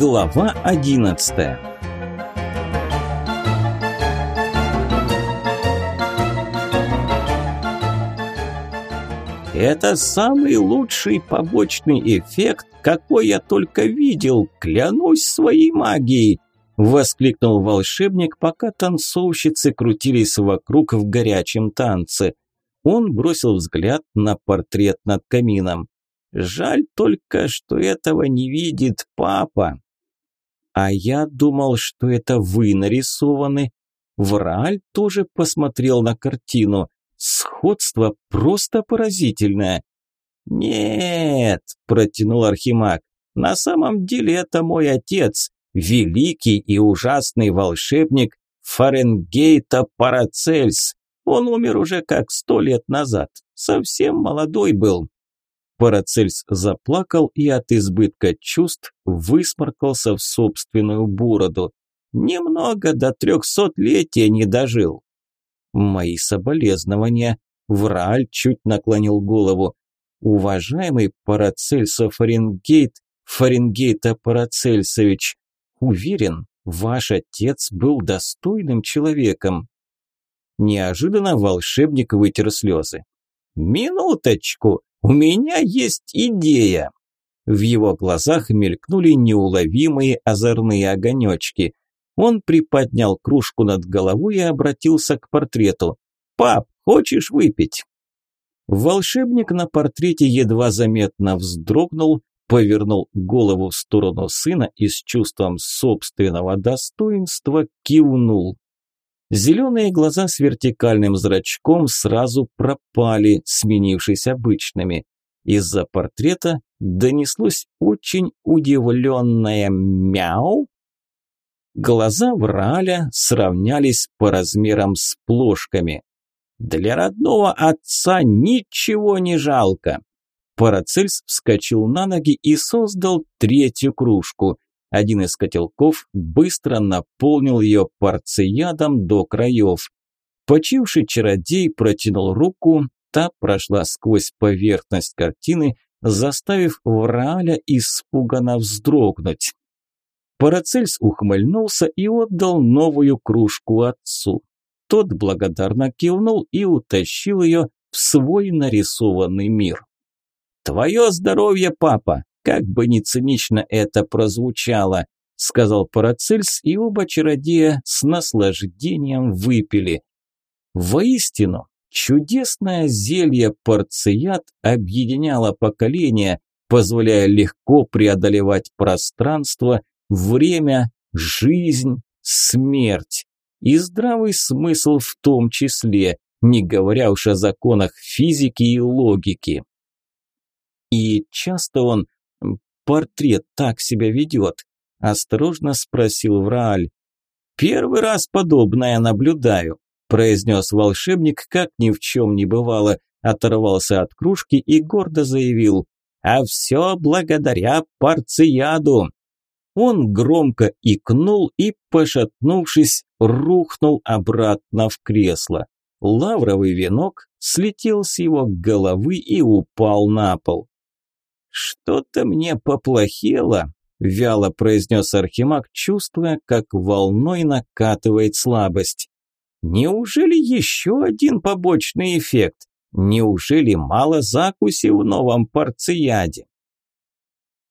Глава одиннадцатая Это самый лучший побочный эффект, какой я только видел, клянусь своей магией, воскликнул волшебник, пока танцовщицы крутились вокруг в горячем танце. Он бросил взгляд на портрет над камином. Жаль только, что этого не видит папа. А я думал, что это вы нарисованы. Врааль тоже посмотрел на картину. Сходство просто поразительное. «Нет», – протянул Архимаг, – «на самом деле это мой отец, великий и ужасный волшебник Фаренгейта Парацельс. Он умер уже как сто лет назад, совсем молодой был». Парацельс заплакал и от избытка чувств высморкался в собственную бороду. Немного до трехсотлетия не дожил. Мои соболезнования. Врааль чуть наклонил голову. Уважаемый Парацельсов Фаренгейт, Фаренгейта Парацельсович, уверен, ваш отец был достойным человеком. Неожиданно волшебник вытер слезы. «Минуточку, у меня есть идея!» В его глазах мелькнули неуловимые озорные огонечки. Он приподнял кружку над головой и обратился к портрету. «Пап, хочешь выпить?» Волшебник на портрете едва заметно вздрогнул, повернул голову в сторону сына и с чувством собственного достоинства кивнул. Зеленые глаза с вертикальным зрачком сразу пропали, сменившись обычными. Из-за портрета донеслось очень удивленное «мяу», Глаза Враля сравнялись по размерам с плошками. Для родного отца ничего не жалко. Парацельс вскочил на ноги и создал третью кружку. Один из котелков быстро наполнил ее порциядом до краев. Почивший чародей протянул руку, та прошла сквозь поверхность картины, заставив Врааля испуганно вздрогнуть. Парацельс ухмыльнулся и отдал новую кружку отцу. Тот благодарно кивнул и утащил ее в свой нарисованный мир. «Твое здоровье, папа! Как бы ни цинично это прозвучало!» сказал Парацельс, и оба чародея с наслаждением выпили. Воистину, чудесное зелье порцият объединяло поколения, позволяя легко преодолевать пространство время, жизнь, смерть и здравый смысл в том числе, не говоря уж о законах физики и логики. И часто он, портрет так себя ведет, осторожно спросил Врааль. «Первый раз подобное наблюдаю», произнес волшебник, как ни в чем не бывало, оторвался от кружки и гордо заявил. «А все благодаря парцияду!» Он громко икнул и, пошатнувшись, рухнул обратно в кресло. Лавровый венок слетел с его головы и упал на пол. «Что-то мне поплохело», – вяло произнес Архимаг, чувствуя, как волной накатывает слабость. «Неужели еще один побочный эффект? Неужели мало закуси в новом порцияде?»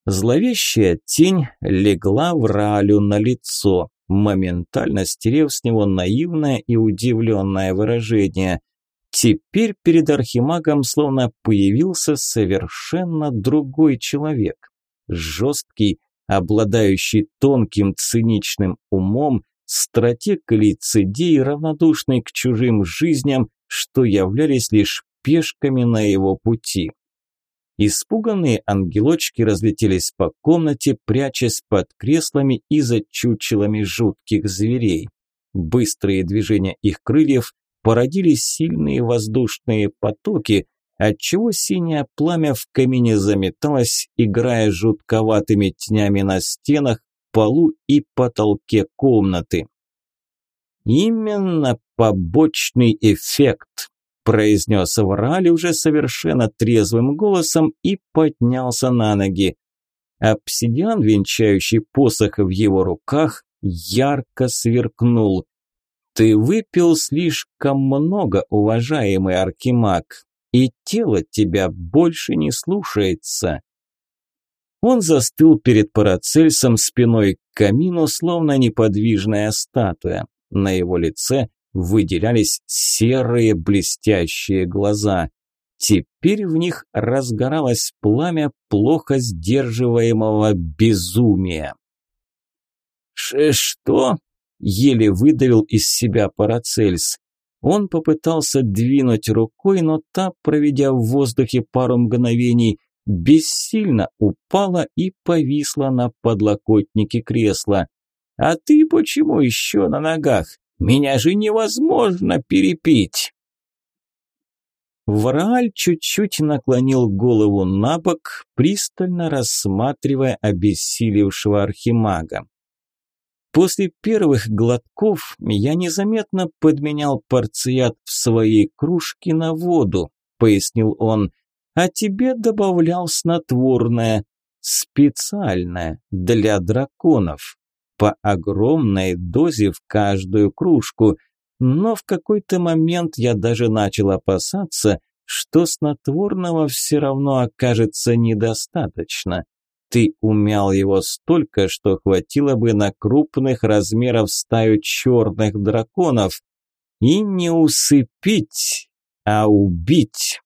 Зловещая тень легла в Ралю на лицо, моментально стерев с него наивное и удивленное выражение. Теперь перед архимагом словно появился совершенно другой человек. Жесткий, обладающий тонким циничным умом, стратег лицедей, равнодушный к чужим жизням, что являлись лишь пешками на его пути. Испуганные ангелочки разлетелись по комнате, прячась под креслами и за чучелами жутких зверей. Быстрые движения их крыльев породили сильные воздушные потоки, отчего синее пламя в камине заметалось, играя жутковатыми тенями на стенах, полу и потолке комнаты. Именно побочный эффект произнес Врали уже совершенно трезвым голосом и поднялся на ноги. Обсидиан, венчающий посох в его руках, ярко сверкнул. «Ты выпил слишком много, уважаемый Аркимаг, и тело тебя больше не слушается». Он застыл перед Парацельсом спиной к камину, словно неподвижная статуя. На его лице выделялись серые блестящие глаза. Теперь в них разгоралось пламя плохо сдерживаемого безумия. «Что?» – еле выдавил из себя Парацельс. Он попытался двинуть рукой, но та, проведя в воздухе пару мгновений, бессильно упала и повисла на подлокотнике кресла. «А ты почему еще на ногах? Меня же невозможно перепить!» Врааль чуть-чуть наклонил голову на бок, пристально рассматривая обессилевшего архимага. После первых глотков я незаметно подменял порцият в своей кружке на воду, пояснил он, а тебе добавлял снотворное, специальное, для драконов, по огромной дозе в каждую кружку – но в какой-то момент я даже начал опасаться, что снотворного все равно окажется недостаточно. Ты умял его столько, что хватило бы на крупных размеров стаю черных драконов. И не усыпить, а убить.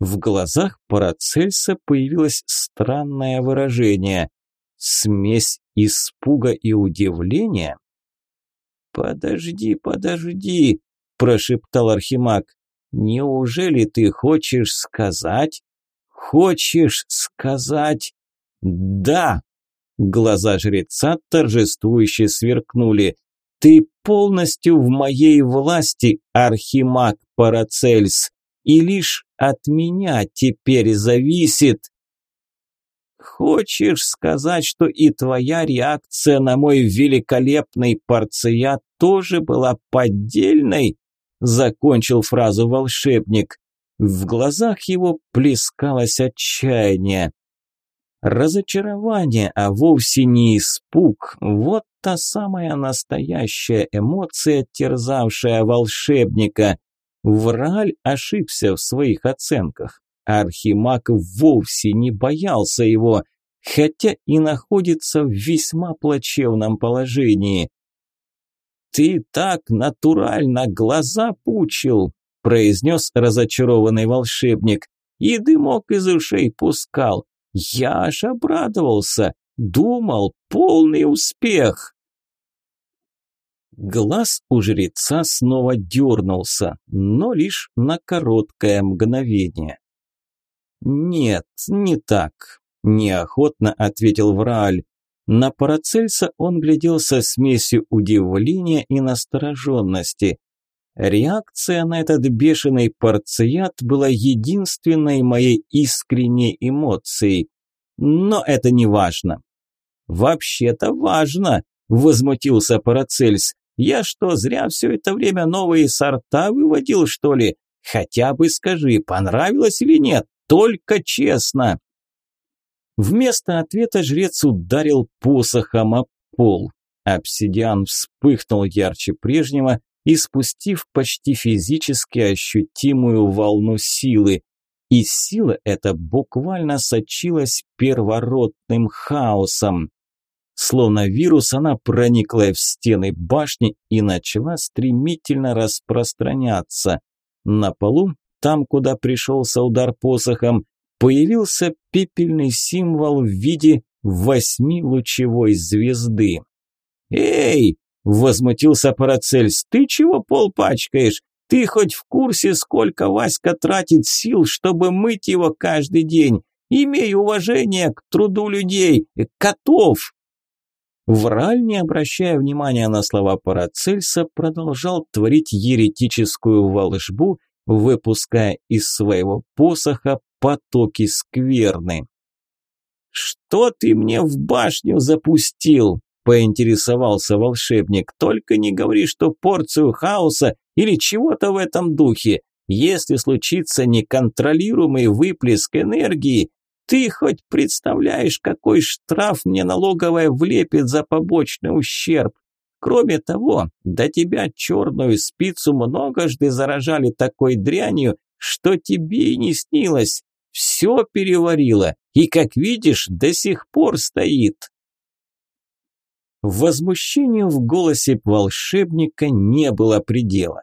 В глазах Парацельса появилось странное выражение. Смесь испуга и удивления. «Подожди, подожди», – прошептал Архимаг. «Неужели ты хочешь сказать?» «Хочешь сказать?» «Да!» Глаза жреца торжествующе сверкнули. «Ты полностью в моей власти, Архимаг Парацельс, и лишь от меня теперь зависит...» Хочешь сказать, что и твоя реакция на мой великолепный порцият тоже была поддельной? Закончил фразу волшебник. В глазах его плескалось отчаяние. Разочарование, а вовсе не испуг. Вот та самая настоящая эмоция, терзавшая волшебника. Враль ошибся в своих оценках. Архимаг вовсе не боялся его, хотя и находится в весьма плачевном положении. «Ты так натурально глаза пучил!» – произнес разочарованный волшебник. «И дымок из ушей пускал. Я аж обрадовался. Думал, полный успех!» Глаз у жреца снова дернулся, но лишь на короткое мгновение. «Нет, не так», – неохотно ответил Врааль. На Парацельса он глядел со смесью удивления и настороженности. Реакция на этот бешеный порцият была единственной моей искренней эмоцией. Но это не важно. «Вообще-то важно», – возмутился Парацельс. «Я что, зря все это время новые сорта выводил, что ли? Хотя бы скажи, понравилось или нет?» Только честно!» Вместо ответа жрец ударил посохом о пол. Обсидиан вспыхнул ярче прежнего, испустив почти физически ощутимую волну силы. И сила эта буквально сочилась первородным хаосом. Словно вирус, она проникла в стены башни и начала стремительно распространяться. На полу там, куда пришелся удар посохом, появился пепельный символ в виде восьмилучевой звезды. «Эй!» – возмутился Парацельс. «Ты чего пол пачкаешь? Ты хоть в курсе, сколько Васька тратит сил, чтобы мыть его каждый день? Имей уважение к труду людей, котов!» Враль, не обращая внимания на слова Парацельса, продолжал творить еретическую волшбу, выпуская из своего посоха потоки скверны. «Что ты мне в башню запустил?» – поинтересовался волшебник. «Только не говори, что порцию хаоса или чего-то в этом духе. Если случится неконтролируемый выплеск энергии, Ты хоть представляешь, какой штраф мне налоговая влепит за побочный ущерб? Кроме того, до тебя черную спицу многожды заражали такой дрянью, что тебе и не снилось. Все переварило, и, как видишь, до сих пор стоит. Возмущению в голосе волшебника не было предела.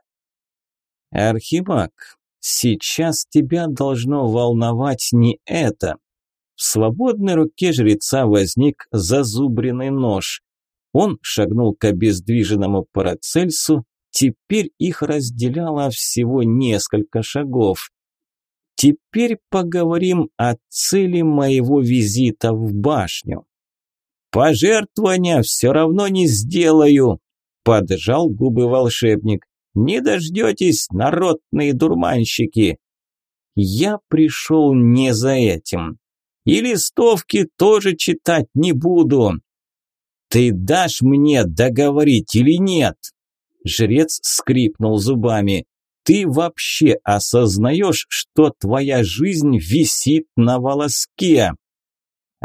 «Архимаг, сейчас тебя должно волновать не это». В свободной руке жреца возник зазубренный нож. Он шагнул к обездвиженному Парацельсу, теперь их разделяло всего несколько шагов. Теперь поговорим о цели моего визита в башню. Пожертвования все равно не сделаю, поджал губы волшебник. Не дождетесь, народные дурманщики. Я пришел не за этим. И листовки тоже читать не буду. «Ты дашь мне договорить или нет?» Жрец скрипнул зубами. «Ты вообще осознаешь, что твоя жизнь висит на волоске?»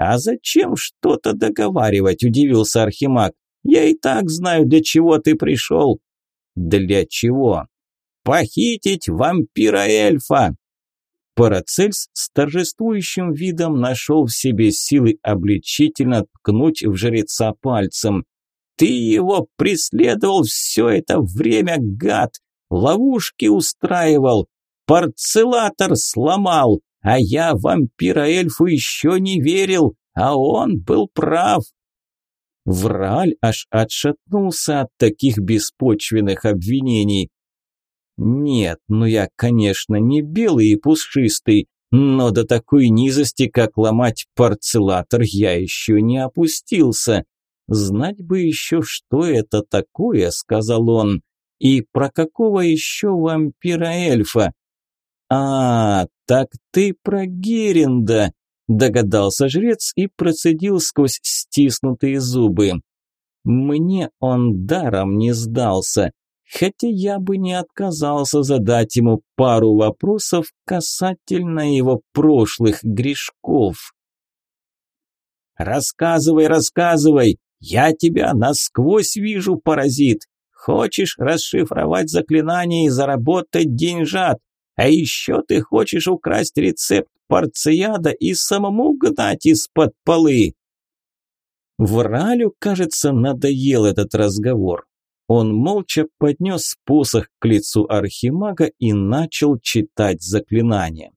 «А зачем что-то договаривать?» – удивился Архимаг. «Я и так знаю, для чего ты пришел». «Для чего?» «Похитить вампира-эльфа!» Парацельс с торжествующим видом нашел в себе силы обличительно ткнуть в жреца пальцем. «Ты его преследовал все это время, гад! Ловушки устраивал, парцелатор сломал, а я вампира-эльфу еще не верил, а он был прав!» Враль аж отшатнулся от таких беспочвенных обвинений. Нет, ну я, конечно, не белый и пушистый, но до такой низости, как ломать парцелатор, я еще не опустился. Знать бы еще, что это такое, сказал он. И про какого еще вампира-эльфа? А, так ты про Геринда, догадался жрец и процедил сквозь стиснутые зубы. Мне он даром не сдался хотя я бы не отказался задать ему пару вопросов касательно его прошлых грешков. «Рассказывай, рассказывай! Я тебя насквозь вижу, паразит! Хочешь расшифровать заклинание и заработать деньжат, а еще ты хочешь украсть рецепт порцияда и самому гнать из-под полы!» Вралю, кажется, надоел этот разговор. Он молча поднес посох к лицу архимага и начал читать заклинание.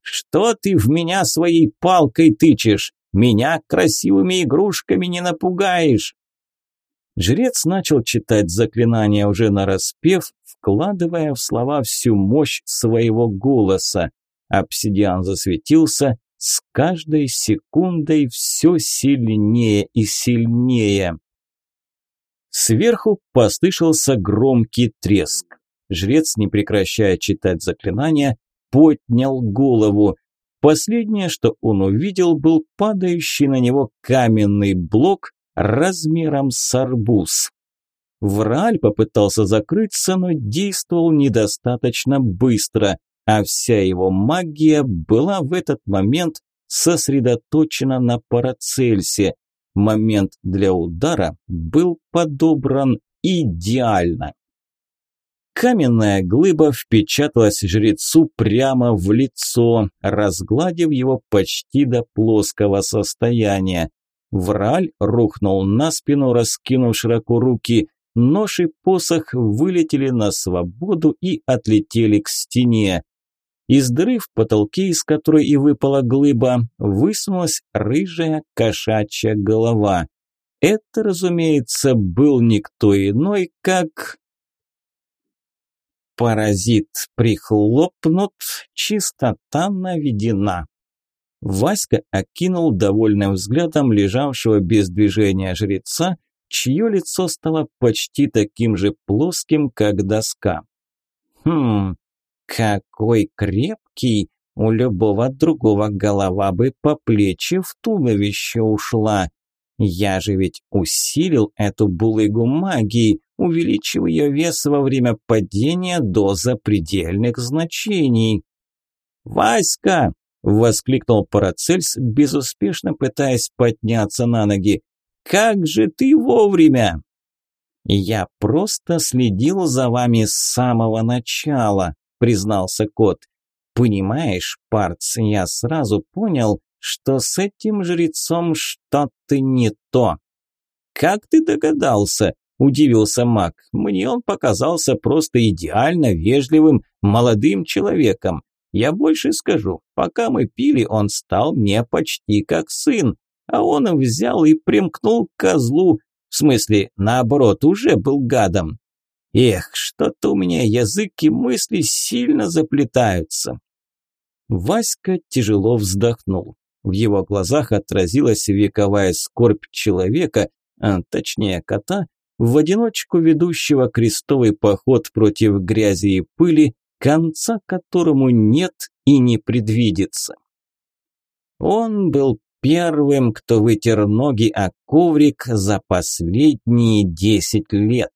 «Что ты в меня своей палкой тычешь? Меня красивыми игрушками не напугаешь!» Жрец начал читать заклинание уже нараспев, вкладывая в слова всю мощь своего голоса. Обсидиан засветился, с каждой секундой все сильнее и сильнее. Сверху послышался громкий треск. Жрец, не прекращая читать заклинания, поднял голову. Последнее, что он увидел, был падающий на него каменный блок размером с арбуз. Враль попытался закрыться, но действовал недостаточно быстро, а вся его магия была в этот момент сосредоточена на Парацельсе. Момент для удара был подобран идеально. Каменная глыба впечаталась жрецу прямо в лицо, разгладив его почти до плоского состояния. Враль рухнул на спину, раскинув широко руки. Нож и посох вылетели на свободу и отлетели к стене. Из дыры в потолке, из которой и выпала глыба, высунулась рыжая кошачья голова. Это, разумеется, был никто иной, как... Паразит прихлопнут, чистота наведена. Васька окинул довольным взглядом лежавшего без движения жреца, чье лицо стало почти таким же плоским, как доска. Хм, какой крепкий! У любого другого голова бы по плечи в туловище ушла. Я же ведь усилил эту булыгу магии, увеличив ее вес во время падения до запредельных значений. «Васька!» – воскликнул Парацельс, безуспешно пытаясь подняться на ноги. «Как же ты вовремя!» «Я просто следил за вами с самого начала», – признался кот. «Понимаешь, Парц, я сразу понял, что с этим жрецом что-то не то». «Как ты догадался?» – удивился маг. «Мне он показался просто идеально вежливым, молодым человеком. Я больше скажу, пока мы пили, он стал мне почти как сын, а он взял и примкнул к козлу, в смысле, наоборот, уже был гадом. Эх, что-то у меня язык и мысли сильно заплетаются. Васька тяжело вздохнул. В его глазах отразилась вековая скорбь человека, а точнее кота, в одиночку ведущего крестовый поход против грязи и пыли, конца которому нет и не предвидится. Он был первым, кто вытер ноги о коврик за последние десять лет,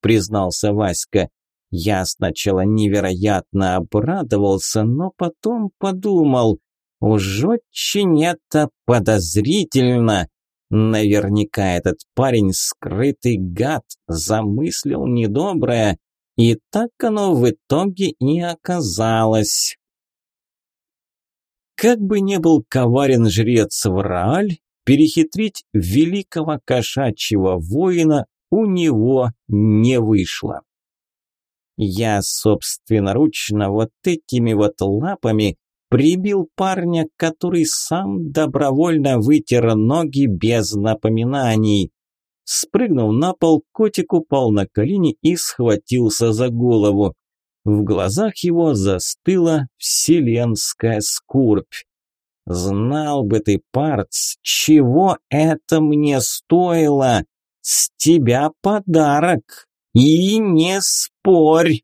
признался Васька. Я сначала невероятно обрадовался, но потом подумал, уж очень это подозрительно. Наверняка этот парень скрытый гад, замыслил недоброе, и так оно в итоге и оказалось. Как бы не был коварен жрец Врааль, перехитрить великого кошачьего воина у него не вышло. Я собственноручно вот этими вот лапами прибил парня, который сам добровольно вытер ноги без напоминаний. Спрыгнув на пол, котик упал на колени и схватился за голову. В глазах его застыла вселенская скорбь. Знал бы ты, парц, чего это мне стоило? С тебя подарок. И не спорь.